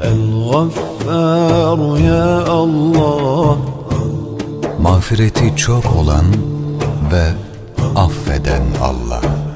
El Gaffar ya Allah, Mağfireti çok olan ve affeden Allah.